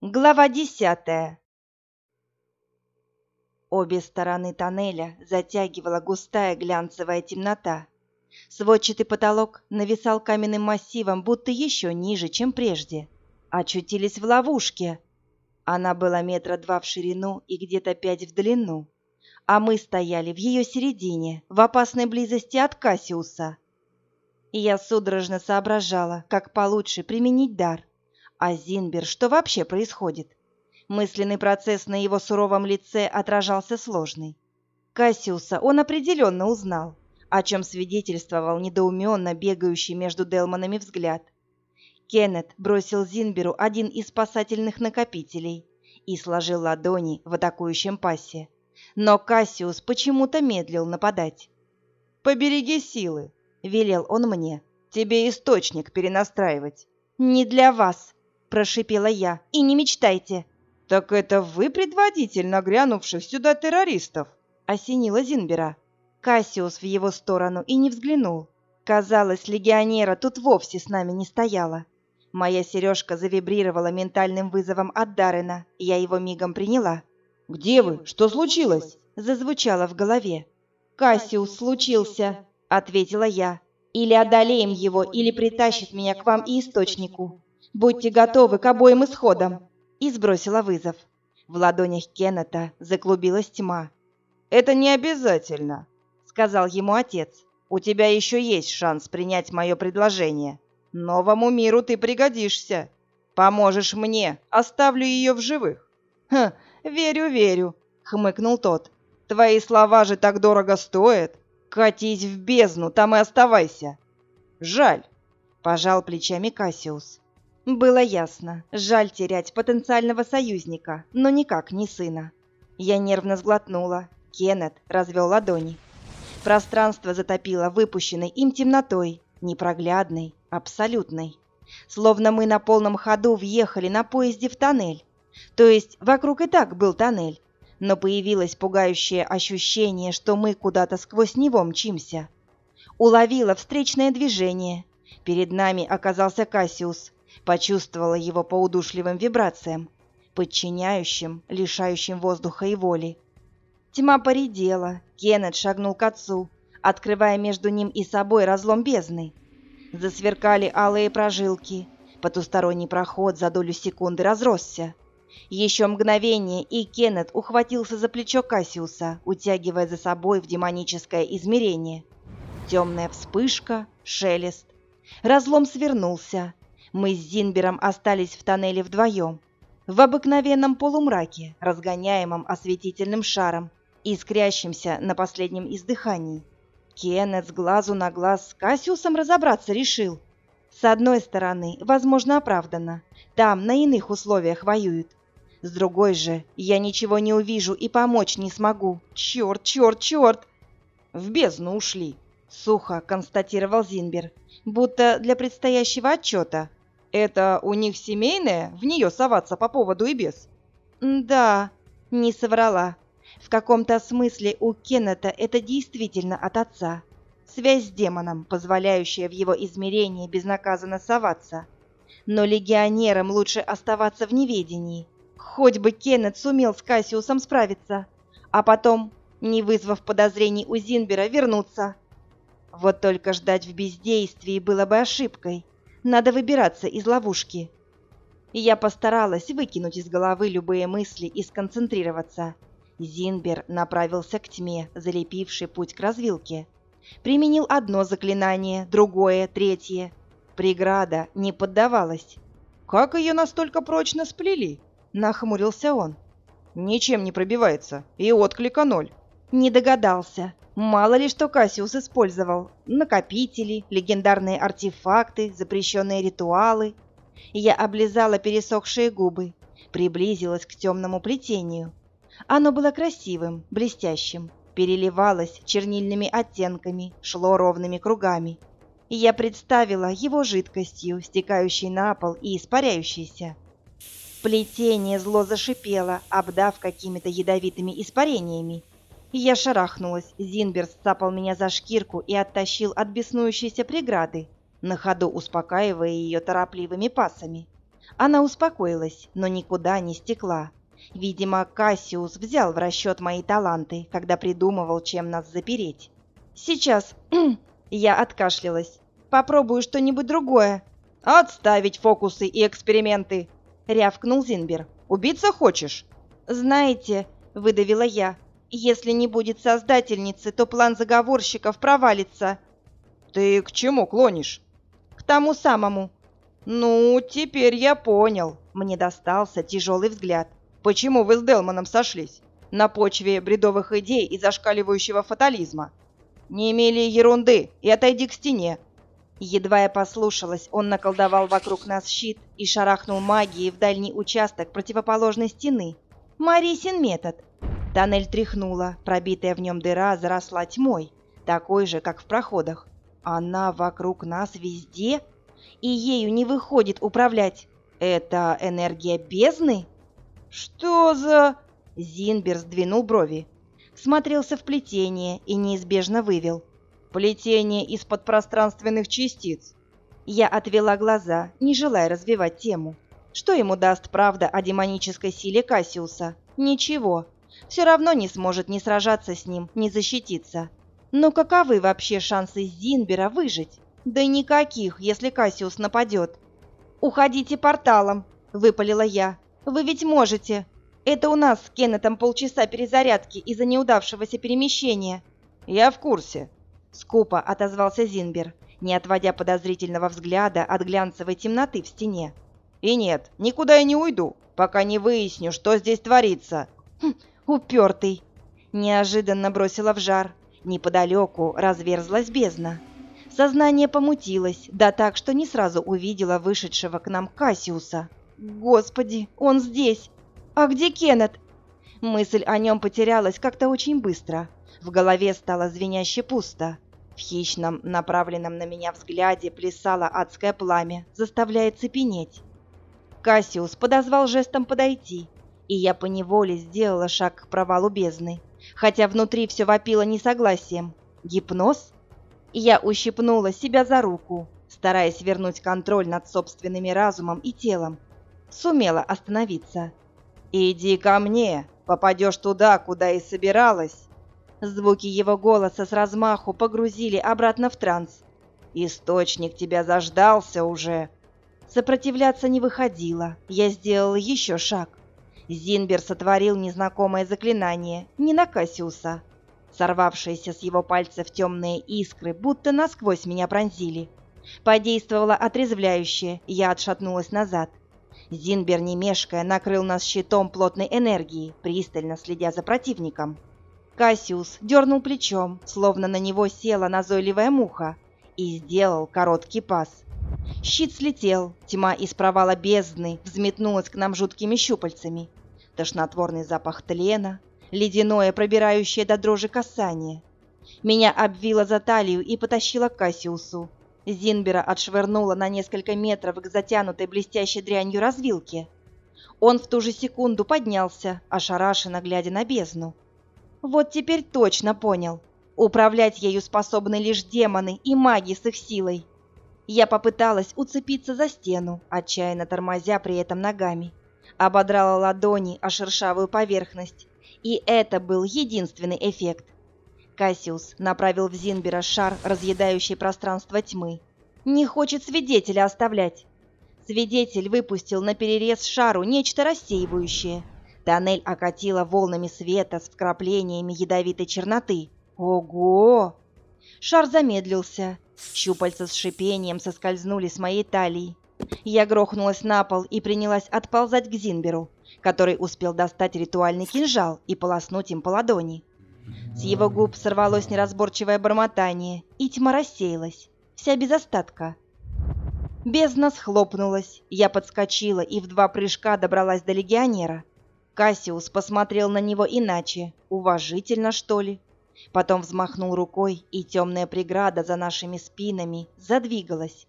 Глава десятая Обе стороны тоннеля затягивала густая глянцевая темнота. Сводчатый потолок нависал каменным массивом, будто еще ниже, чем прежде. Очутились в ловушке. Она была метра два в ширину и где-то пять в длину. А мы стояли в ее середине, в опасной близости от Кассиуса. И я судорожно соображала, как получше применить дар. А Зинбер, что вообще происходит? Мысленный процесс на его суровом лице отражался сложный. Кассиуса он определенно узнал, о чем свидетельствовал недоуменно бегающий между Делманами взгляд. Кеннет бросил Зинберу один из спасательных накопителей и сложил ладони в атакующем пасе. Но Кассиус почему-то медлил нападать. «Побереги силы», — велел он мне. «Тебе источник перенастраивать». «Не для вас», — прошипела я, — «и не мечтайте». «Так это вы предводитель нагрянувших сюда террористов?» — осенила Зинбера. Кассиус в его сторону и не взглянул. Казалось, легионера тут вовсе с нами не стояла. Моя сережка завибрировала ментальным вызовом от Даррена, я его мигом приняла. «Где вы? Что случилось?» — зазвучало в голове. «Кассиус случился», — ответила я. «Или одолеем его, или притащит меня к вам и источнику. Будьте готовы к обоим исходам» и сбросила вызов. В ладонях Кеннета заклубилась тьма. «Это не обязательно», — сказал ему отец. «У тебя еще есть шанс принять мое предложение. Новому миру ты пригодишься. Поможешь мне, оставлю ее в живых». «Хм, верю, верю», — хмыкнул тот. «Твои слова же так дорого стоят. Катись в бездну, там и оставайся». «Жаль», — пожал плечами Кассиус. Было ясно, жаль терять потенциального союзника, но никак не сына. Я нервно сглотнула. Кеннет развел ладони. Пространство затопило выпущенной им темнотой, непроглядной, абсолютной. Словно мы на полном ходу въехали на поезде в тоннель. То есть вокруг и так был тоннель, но появилось пугающее ощущение, что мы куда-то сквозь него мчимся. Уловила встречное движение. Перед нами оказался Кассиус, Почувствовала его по удушливым вибрациям, подчиняющим, лишающим воздуха и воли. Тьма поредела, Кеннет шагнул к отцу, открывая между ним и собой разлом бездны. Засверкали алые прожилки, потусторонний проход за долю секунды разросся. Еще мгновение, и Кеннет ухватился за плечо Кассиуса, утягивая за собой в демоническое измерение. Темная вспышка, шелест. Разлом свернулся, мы с Зинбером остались в тоннеле вдвоем, в обыкновенном полумраке, разгоняемом осветительным шаром, искрящимся на последнем издыхании. Кеннет с глазу на глаз с Кассиусом разобраться решил. С одной стороны, возможно, оправданно. Там на иных условиях воюют. С другой же, я ничего не увижу и помочь не смогу. Черт, черт, черт! В бездну ушли, сухо констатировал Зинбер, будто для предстоящего отчета. Это у них семейное, в нее соваться по поводу и без? Да, не соврала. В каком-то смысле у Кеннета это действительно от отца. Связь с демоном, позволяющая в его измерении безнаказанно соваться. Но легионерам лучше оставаться в неведении. Хоть бы Кеннет сумел с Кассиусом справиться, а потом, не вызвав подозрений у Зинбера, вернуться. Вот только ждать в бездействии было бы ошибкой. Надо выбираться из ловушки. Я постаралась выкинуть из головы любые мысли и сконцентрироваться. Зинбер направился к тьме, залепившей путь к развилке. Применил одно заклинание, другое, третье. Преграда не поддавалась. «Как ее настолько прочно сплели?» — нахмурился он. «Ничем не пробивается, и отклика ноль». Не догадался. Мало ли что Кассиус использовал. Накопители, легендарные артефакты, запрещенные ритуалы. Я облизала пересохшие губы, приблизилась к темному плетению. Оно было красивым, блестящим, переливалось чернильными оттенками, шло ровными кругами. Я представила его жидкостью, стекающей на пол и испаряющейся. Плетение зло зашипело, обдав какими-то ядовитыми испарениями, я шарахнулась. Зинбер сцапал меня за шкирку и оттащил от беснующейся преграды, на ходу успокаивая ее торопливыми пасами. Она успокоилась, но никуда не стекла. Видимо, Кассиус взял в расчет мои таланты, когда придумывал, чем нас запереть. Сейчас я откашлялась. Попробую что-нибудь другое. Отставить фокусы и эксперименты, рявкнул Зинбер. Убиться хочешь? Знаете, выдавила я. Если не будет создательницы, то план заговорщиков провалится. Ты к чему клонишь? К тому самому. Ну, теперь я понял. Мне достался тяжелый взгляд. Почему вы с Делманом сошлись? На почве бредовых идей и зашкаливающего фатализма. Не имели ерунды и отойди к стене. Едва я послушалась, он наколдовал вокруг нас щит и шарахнул магией в дальний участок противоположной стены. Марисин метод. Тоннель тряхнула, пробитая в нем дыра заросла тьмой, такой же, как в проходах. Она вокруг нас везде, и ею не выходит управлять. Это энергия бездны? Что за... Зинбер сдвинул брови, смотрелся в плетение и неизбежно вывел. Плетение из подпространственных частиц. Я отвела глаза, не желая развивать тему. Что ему даст правда о демонической силе Кассиуса? Ничего. Все равно не сможет ни сражаться с ним, ни защититься. Но каковы вообще шансы Зинбера выжить? Да никаких, если Кассиус нападет. «Уходите порталом», — выпалила я. «Вы ведь можете. Это у нас с Кеннетом полчаса перезарядки из-за неудавшегося перемещения». «Я в курсе», — скупо отозвался Зинбер, не отводя подозрительного взгляда от глянцевой темноты в стене. «И нет, никуда я не уйду, пока не выясню, что здесь творится». Хм, «Упертый!» Неожиданно бросила в жар. Неподалеку разверзлась бездна. Сознание помутилось, да так, что не сразу увидела вышедшего к нам Кассиуса. «Господи, он здесь! А где Кеннет?» Мысль о нем потерялась как-то очень быстро. В голове стало звеняще пусто. В хищном, направленном на меня взгляде плясало адское пламя, заставляя цепенеть. Кассиус подозвал жестом подойти, и я поневоле сделала шаг к провалу бездны, хотя внутри все вопило несогласием. Гипноз? Я ущипнула себя за руку, стараясь вернуть контроль над собственными разумом и телом. Сумела остановиться. «Иди ко мне, попадешь туда, куда и собиралась». Звуки его голоса с размаху погрузили обратно в транс. «Источник тебя заждался уже!» Сопротивляться не выходило. Я сделала еще шаг. Зинбер сотворил незнакомое заклинание, не на Кассиуса. Сорвавшиеся с его пальцев темные искры будто насквозь меня пронзили. Подействовало отрезвляющее, я отшатнулась назад. Зинбер, не мешкая, накрыл нас щитом плотной энергии, пристально следя за противником. Кассиус дернул плечом, словно на него села назойливая муха, и сделал короткий пас. Щит слетел, тьма из провала бездны взметнулась к нам жуткими щупальцами. Тошнотворный запах тлена, ледяное, пробирающее до дрожи касание. Меня обвило за талию и потащило к Кассиусу. Зинбера отшвырнула на несколько метров к затянутой блестящей дрянью развилке. Он в ту же секунду поднялся, ошарашенно глядя на бездну. Вот теперь точно понял. Управлять ею способны лишь демоны и маги с их силой. Я попыталась уцепиться за стену, отчаянно тормозя при этом ногами. Ободрала ладони о шершавую поверхность. И это был единственный эффект. Кассиус направил в Зинбера шар, разъедающий пространство тьмы. Не хочет свидетеля оставлять. Свидетель выпустил на перерез шару нечто рассеивающее – Тоннель окатила волнами света с вкраплениями ядовитой черноты. Ого! Шар замедлился. Щупальца с шипением соскользнули с моей талии. Я грохнулась на пол и принялась отползать к Зинберу, который успел достать ритуальный кинжал и полоснуть им по ладони. С его губ сорвалось неразборчивое бормотание, и тьма рассеялась, вся без остатка. Бездна схлопнулась, я подскочила и в два прыжка добралась до легионера. Кассиус посмотрел на него иначе, уважительно, что ли. Потом взмахнул рукой, и темная преграда за нашими спинами задвигалась.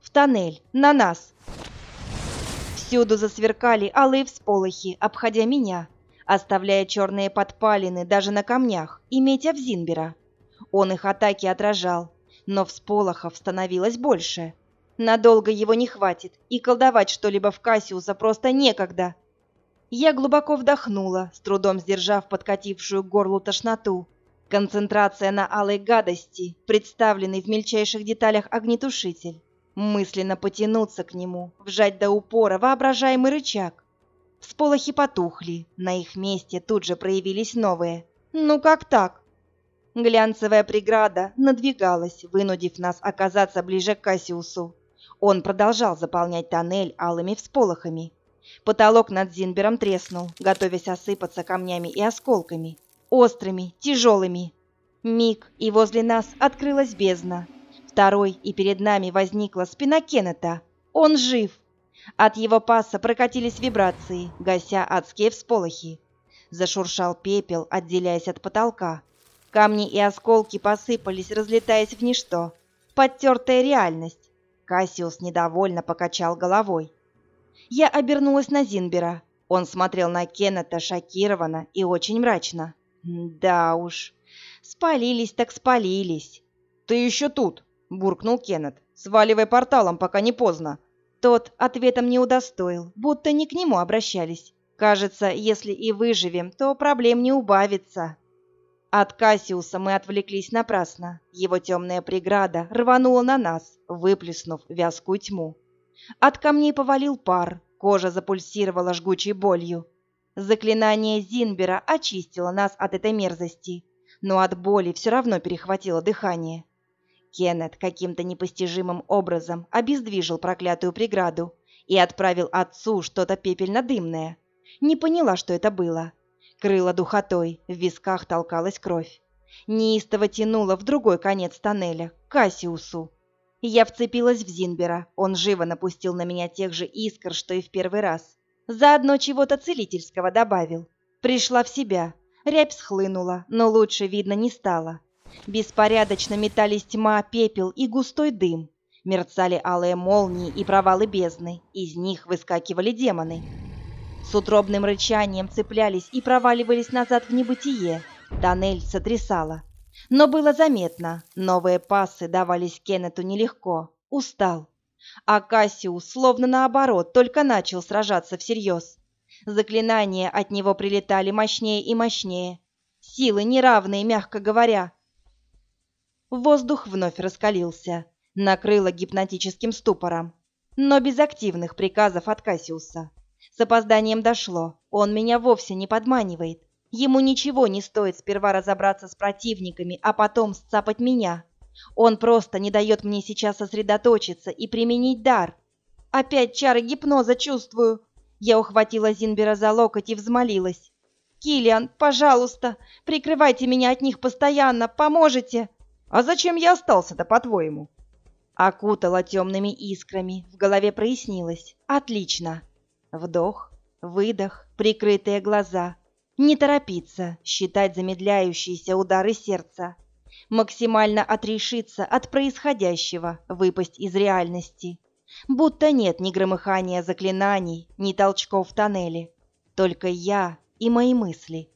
В тоннель, на нас. Всюду засверкали алые всполохи, обходя меня, оставляя черные подпалины даже на камнях и метя в Зинбера. Он их атаки отражал, но всполохов становилось больше. Надолго его не хватит, и колдовать что-либо в Кассиуса просто некогда. Я глубоко вдохнула, с трудом сдержав подкатившую к горлу тошноту. Концентрация на алой гадости, представленный в мельчайших деталях огнетушитель. Мысленно потянуться к нему, вжать до упора воображаемый рычаг. Всполохи потухли, на их месте тут же проявились новые. Ну как так? Глянцевая преграда надвигалась, вынудив нас оказаться ближе к Кассиусу. Он продолжал заполнять тоннель алыми всполохами. Потолок над Зинбером треснул, готовясь осыпаться камнями и осколками острыми, тяжелыми. Миг, и возле нас открылась бездна. Второй, и перед нами возникла спина Кеннета. Он жив. От его паса прокатились вибрации, гася адские всполохи. Зашуршал пепел, отделяясь от потолка. Камни и осколки посыпались, разлетаясь в ничто. Подтертая реальность. Кассиус недовольно покачал головой. Я обернулась на Зинбера. Он смотрел на Кеннета шокированно и очень мрачно. «Да уж, спалились так спалились». «Ты еще тут!» — буркнул Кеннет. «Сваливай порталом, пока не поздно». Тот ответом не удостоил, будто не к нему обращались. Кажется, если и выживем, то проблем не убавится. От Кассиуса мы отвлеклись напрасно. Его темная преграда рванула на нас, выплеснув вязкую тьму. От камней повалил пар, кожа запульсировала жгучей болью. Заклинание Зинбера очистило нас от этой мерзости, но от боли все равно перехватило дыхание. Кеннет каким-то непостижимым образом обездвижил проклятую преграду и отправил отцу что-то пепельно-дымное. Не поняла, что это было. Крыло духотой, в висках толкалась кровь. Неистово тянуло в другой конец тоннеля, к Кассиусу. Я вцепилась в Зинбера, он живо напустил на меня тех же искр, что и в первый раз. Заодно чего-то целительского добавил. Пришла в себя. Рябь схлынула, но лучше видно не стало. Беспорядочно метались тьма, пепел и густой дым. Мерцали алые молнии и провалы бездны. Из них выскакивали демоны. С утробным рычанием цеплялись и проваливались назад в небытие. Тоннель сотрясало. Но было заметно, новые пассы давались Кеннету нелегко. Устал. А Кассиус, словно наоборот, только начал сражаться всерьез. Заклинания от него прилетали мощнее и мощнее. Силы неравные, мягко говоря. Воздух вновь раскалился, накрыло гипнотическим ступором, но без активных приказов от Кассиуса. С опозданием дошло, он меня вовсе не подманивает. Ему ничего не стоит сперва разобраться с противниками, а потом сцапать меня. Он просто не дает мне сейчас сосредоточиться и применить дар. Опять чары гипноза чувствую. Я ухватила Зинбера за локоть и взмолилась. «Киллиан, пожалуйста, прикрывайте меня от них постоянно, поможете!» «А зачем я остался-то, по-твоему?» Окутала темными искрами, в голове прояснилось. «Отлично!» Вдох, выдох, прикрытые глаза. Не торопиться, считать замедляющиеся удары сердца максимально отрешиться от происходящего, выпасть из реальности. Будто нет ни громыхания заклинаний, ни толчков в тоннеле. Только я и мои мысли.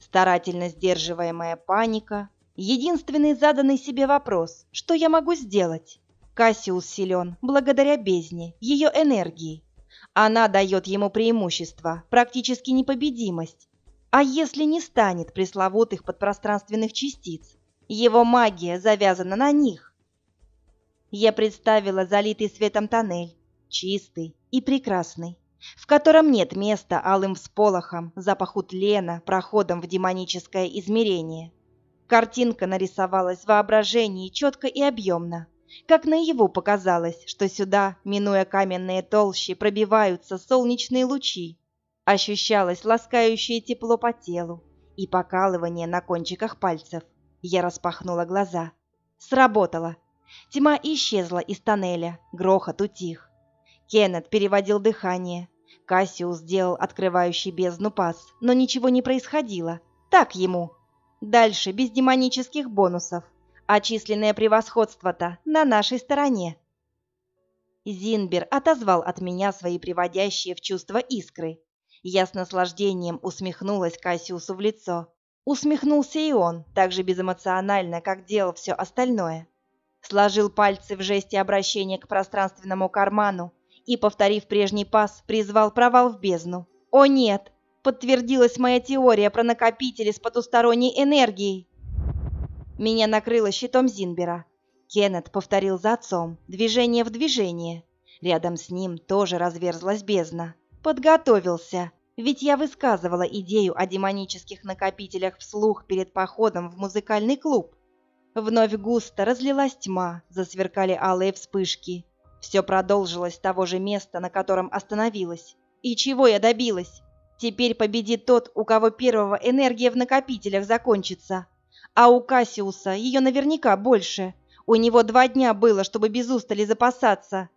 Старательно сдерживаемая паника. Единственный заданный себе вопрос, что я могу сделать? Кассиус силен благодаря бездне, ее энергии. Она дает ему преимущество, практически непобедимость. А если не станет пресловутых подпространственных частиц? Его магия завязана на них. Я представила залитый светом тоннель, чистый и прекрасный, в котором нет места алым всполохам, запаху тлена, проходом в демоническое измерение. Картинка нарисовалась в воображении четко и объемно, как наяву показалось, что сюда, минуя каменные толщи, пробиваются солнечные лучи. Ощущалось ласкающее тепло по телу и покалывание на кончиках пальцев. Я распахнула глаза. Сработало. Тьма исчезла из тоннеля, грохот утих. Кеннет переводил дыхание. Кассиус сделал открывающий бездну пас, но ничего не происходило. Так ему. Дальше без демонических бонусов. А численное превосходство-то на нашей стороне. Зинбер отозвал от меня свои приводящие в чувство искры. Я с наслаждением усмехнулась Кассиусу в лицо. Усмехнулся и он, так же безэмоционально, как делал все остальное. Сложил пальцы в жесте обращения к пространственному карману и, повторив прежний пас, призвал провал в бездну. О нет! Подтвердилась моя теория про накопители с потусторонней энергией. Меня накрыло щитом Зинбера. Кеннет повторил за отцом, движение в движение. Рядом с ним тоже разверзлась бездна. Подготовился, ведь я высказывала идею о демонических накопителях вслух перед походом в музыкальный клуб. Вновь густо разлилась тьма, засверкали алые вспышки. Все продолжилось с того же места, на котором остановилось. И чего я добилась? Теперь победит тот, у кого первого энергия в накопителях закончится. А у Кассиуса ее наверняка больше. У него два дня было, чтобы без устали запасаться.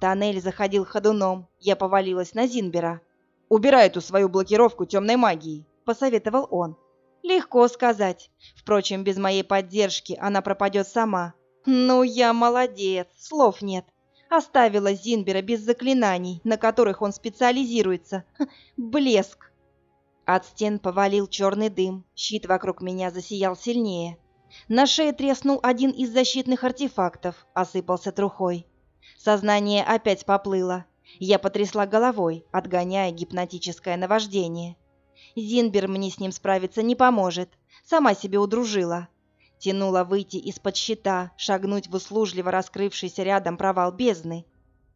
Тоннель заходил ходуном. Я повалилась на Зинбера. «Убирай эту свою блокировку темной магией», — посоветовал он. Легко сказать. Впрочем, без моей поддержки она пропадет сама. Ну, я молодец, слов нет. Оставила Зинбера без заклинаний, на которых он специализируется. Блеск. От стен повалил черный дым, щит вокруг меня засиял сильнее. На шее треснул один из защитных артефактов, осыпался трухой. Сознание опять поплыло. Я потрясла головой, отгоняя гипнотическое наваждение. Зинбер мне с ним справиться не поможет. Сама себе удружила. Тянула выйти из-под щита, шагнуть в услужливо раскрывшийся рядом провал бездны.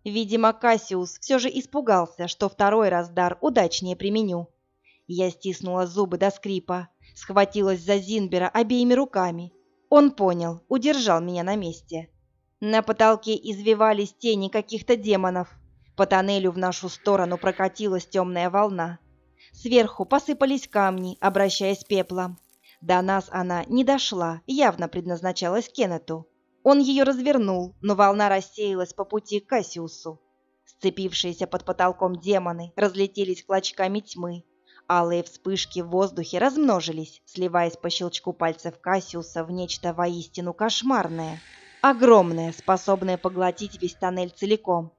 Видимо, Кассиус все же испугался, что второй раз дар удачнее применю. Я стиснула зубы до скрипа, схватилась за Зинбера обеими руками. Он понял, удержал меня на месте. На потолке извивались тени каких-то демонов. По тоннелю в нашу сторону прокатилась темная волна. Сверху посыпались камни, обращаясь пеплом. До нас она не дошла, явно предназначалась Кеннету. Он ее развернул, но волна рассеялась по пути к Кассиусу. Сцепившиеся под потолком демоны разлетелись клочками тьмы. Алые вспышки в воздухе размножились, сливаясь по щелчку пальцев Кассиуса в нечто воистину кошмарное. Огромное, способное поглотить весь тоннель целиком.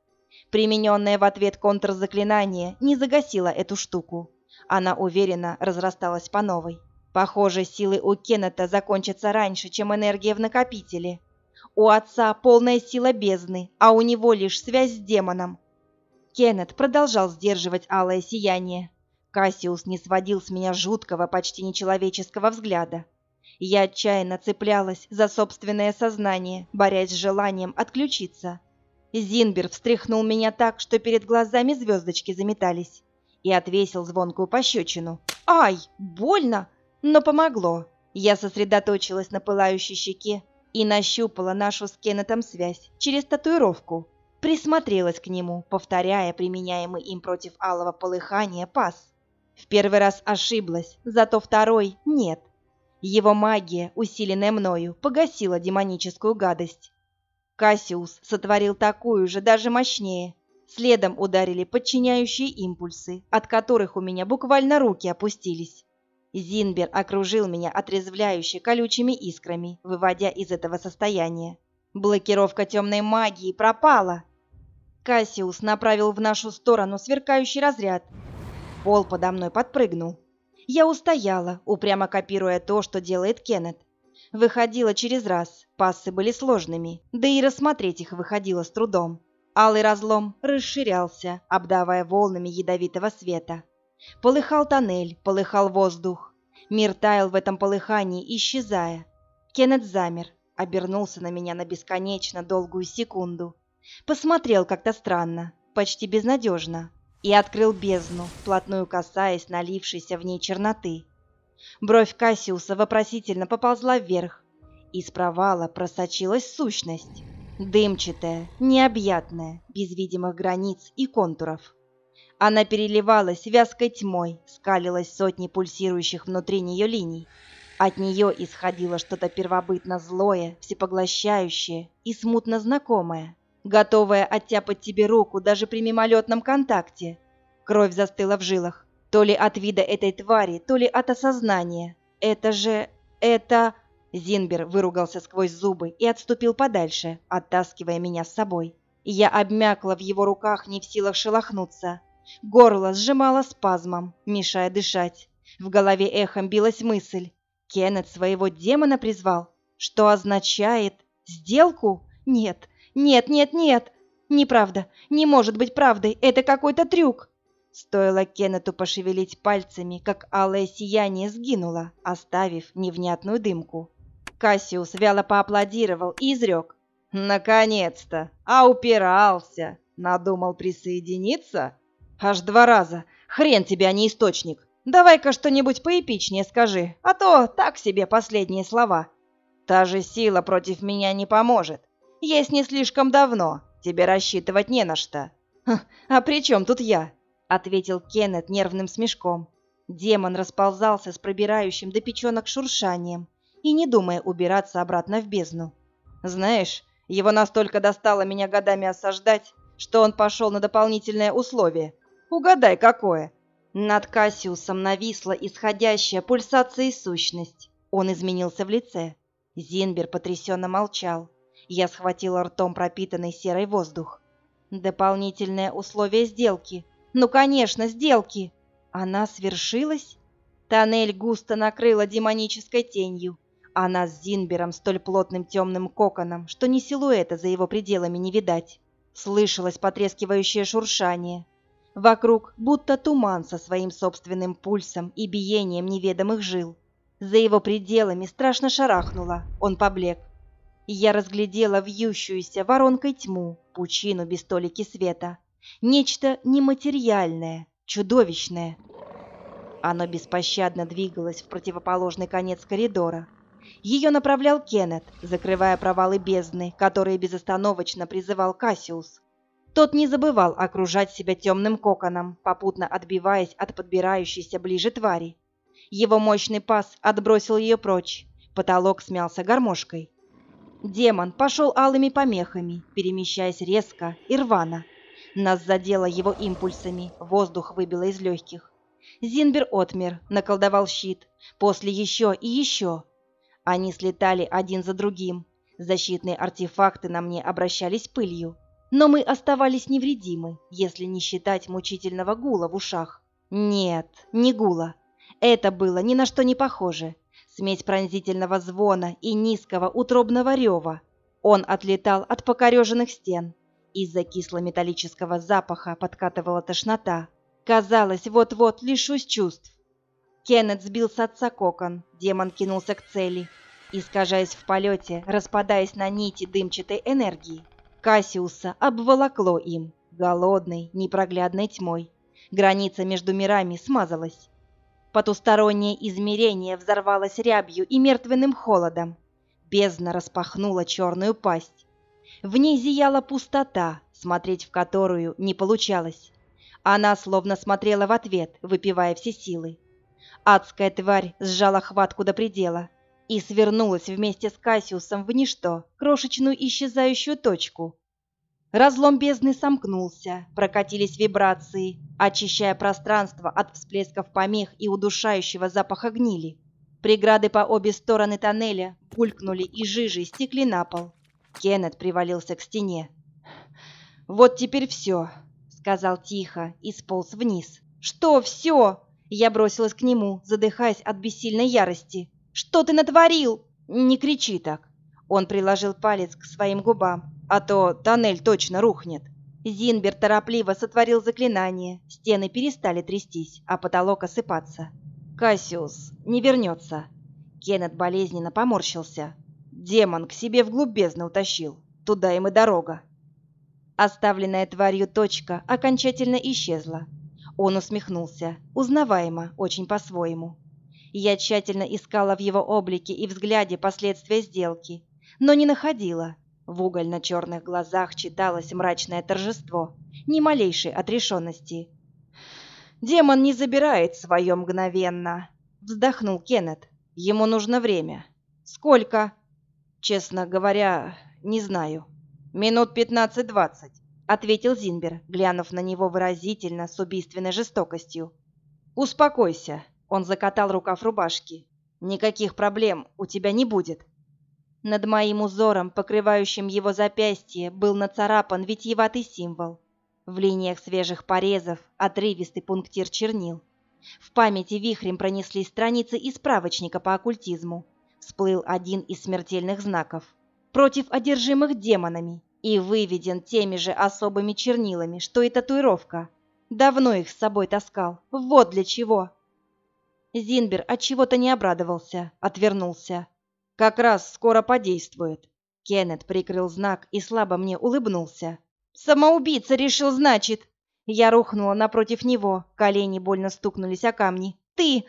Примененное в ответ контрзаклинание не загасило эту штуку. Она уверенно разрасталась по новой. Похоже, силы у Кеннета закончатся раньше, чем энергия в накопителе. У отца полная сила бездны, а у него лишь связь с демоном. Кеннет продолжал сдерживать алое сияние. Кассиус не сводил с меня жуткого, почти нечеловеческого взгляда. Я отчаянно цеплялась за собственное сознание, борясь с желанием отключиться. Зинбер встряхнул меня так, что перед глазами звездочки заметались и отвесил звонкую пощечину. «Ай, больно!» Но помогло. Я сосредоточилась на пылающей щеке и нащупала нашу с Кеннетом связь через татуировку. Присмотрелась к нему, повторяя применяемый им против алого полыхания пас. В первый раз ошиблась, зато второй — нет. Его магия, усиленная мною, погасила демоническую гадость. Кассиус сотворил такую же, даже мощнее, Следом ударили подчиняющие импульсы, от которых у меня буквально руки опустились. Зинбер окружил меня отрезвляюще колючими искрами, выводя из этого состояния. Блокировка темной магии пропала. Кассиус направил в нашу сторону сверкающий разряд. Пол подо мной подпрыгнул. Я устояла, упрямо копируя то, что делает Кеннет. Выходила через раз, пассы были сложными, да и рассмотреть их выходило с трудом. Алый разлом расширялся, обдавая волнами ядовитого света. Полыхал тоннель, полыхал воздух. Мир таял в этом полыхании, исчезая. Кеннет замер, обернулся на меня на бесконечно долгую секунду. Посмотрел как-то странно, почти безнадежно, и открыл бездну, вплотную касаясь налившейся в ней черноты. Бровь Кассиуса вопросительно поползла вверх. Из провала просочилась сущность. Дымчатая, необъятная, без видимых границ и контуров. Она переливалась вязкой тьмой, скалилась сотни пульсирующих внутри нее линий. От нее исходило что-то первобытно злое, всепоглощающее и смутно знакомое, готовое оттяпать тебе руку даже при мимолетном контакте. Кровь застыла в жилах, то ли от вида этой твари, то ли от осознания. Это же... это... Зинбер выругался сквозь зубы и отступил подальше, оттаскивая меня с собой. Я обмякла в его руках, не в силах шелохнуться. Горло сжимало спазмом, мешая дышать. В голове эхом билась мысль. Кеннет своего демона призвал, что означает Сделку? Нет, нет, нет, нет. Неправда, не может быть правдой, это какой-то трюк. Стоило Кеннету пошевелить пальцами, как алое сияние сгинуло, оставив невнятную дымку. Кассиус вяло поаплодировал и изрек. «Наконец-то! А упирался! Надумал присоединиться? Аж два раза! Хрен тебе, а не источник! Давай-ка что-нибудь поэпичнее скажи, а то так себе последние слова. Та же сила против меня не поможет. Есть не слишком давно, тебе рассчитывать не на что». «А при чем тут я?» — ответил Кеннет нервным смешком. Демон расползался с пробирающим до печенок шуршанием и не думая убираться обратно в бездну. «Знаешь, его настолько достало меня годами осаждать, что он пошел на дополнительное условие. Угадай, какое?» Над Кассиусом нависла исходящая пульсация и сущность. Он изменился в лице. Зинбер потрясенно молчал. Я схватила ртом пропитанный серой воздух. «Дополнительное условие сделки. Ну, конечно, сделки!» Она свершилась? Тоннель густо накрыла демонической тенью. Она с Зинбером столь плотным темным коконом, что ни силуэта за его пределами не видать. Слышалось потрескивающее шуршание. Вокруг будто туман со своим собственным пульсом и биением неведомых жил. За его пределами страшно шарахнуло, он поблек. Я разглядела вьющуюся воронкой тьму, пучину без толики света. Нечто нематериальное, чудовищное. Оно беспощадно двигалось в противоположный конец коридора, ее направлял Кеннет, закрывая провалы бездны, которые безостановочно призывал Кассиус. Тот не забывал окружать себя темным коконом, попутно отбиваясь от подбирающейся ближе твари. Его мощный пас отбросил ее прочь, потолок смялся гармошкой. Демон пошел алыми помехами, перемещаясь резко и рвано. Нас задело его импульсами, воздух выбило из легких. Зинбер отмер, наколдовал щит, после еще и еще, они слетали один за другим. Защитные артефакты на мне обращались пылью. Но мы оставались невредимы, если не считать мучительного гула в ушах. Нет, не гула. Это было ни на что не похоже. Смесь пронзительного звона и низкого утробного рева. Он отлетал от покореженных стен. Из-за кисло-металлического запаха подкатывала тошнота. Казалось, вот-вот лишусь чувств. Кеннет сбил с отца кокон, демон кинулся к цели, искажаясь в полете, распадаясь на нити дымчатой энергии. Кассиуса обволокло им, голодной, непроглядной тьмой. Граница между мирами смазалась. Потустороннее измерение взорвалось рябью и мертвенным холодом. Бездна распахнула черную пасть. В ней зияла пустота, смотреть в которую не получалось. Она словно смотрела в ответ, выпивая все силы. Адская тварь сжала хватку до предела и свернулась вместе с Кассиусом в ничто, крошечную исчезающую точку. Разлом бездны сомкнулся, прокатились вибрации, очищая пространство от всплесков помех и удушающего запаха гнили. Преграды по обе стороны тоннеля булькнули и жижей стекли на пол. Кеннет привалился к стене. «Вот теперь все», — сказал тихо и сполз вниз. «Что все?» Я бросилась к нему, задыхаясь от бессильной ярости. «Что ты натворил?» «Не кричи так!» Он приложил палец к своим губам, а то тоннель точно рухнет. Зинбер торопливо сотворил заклинание, стены перестали трястись, а потолок осыпаться. «Кассиус не вернется!» Кеннет болезненно поморщился. «Демон к себе вглубь бездны утащил. Туда им и дорога!» Оставленная тварью точка окончательно исчезла, он усмехнулся, узнаваемо, очень по-своему. Я тщательно искала в его облике и взгляде последствия сделки, но не находила. В угольно-черных глазах читалось мрачное торжество, ни малейшей отрешенности. «Демон не забирает свое мгновенно», — вздохнул Кеннет. «Ему нужно время». «Сколько?» «Честно говоря, не знаю. Минут пятнадцать-двадцать. — ответил Зинбер, глянув на него выразительно, с убийственной жестокостью. «Успокойся», — он закатал рукав рубашки. «Никаких проблем у тебя не будет». Над моим узором, покрывающим его запястье, был нацарапан витиеватый символ. В линиях свежих порезов отрывистый пунктир чернил. В памяти вихрем пронеслись страницы из справочника по оккультизму. Всплыл один из смертельных знаков. против одержимых демонами и выведен теми же особыми чернилами, что и татуировка. Давно их с собой таскал. Вот для чего. Зинбер от чего-то не обрадовался, отвернулся. Как раз скоро подействует. Кеннет прикрыл знак и слабо мне улыбнулся. Самоубийца решил, значит. Я рухнула напротив него, колени больно стукнулись о камни. Ты,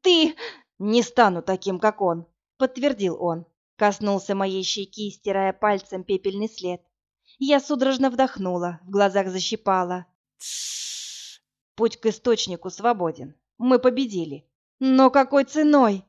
ты не стану таким, как он, подтвердил он. Коснулся моей щеки, стирая пальцем пепельный след. Я судорожно вдохнула, в глазах защипала. Путь к источнику свободен. Мы победили. Но какой ценой?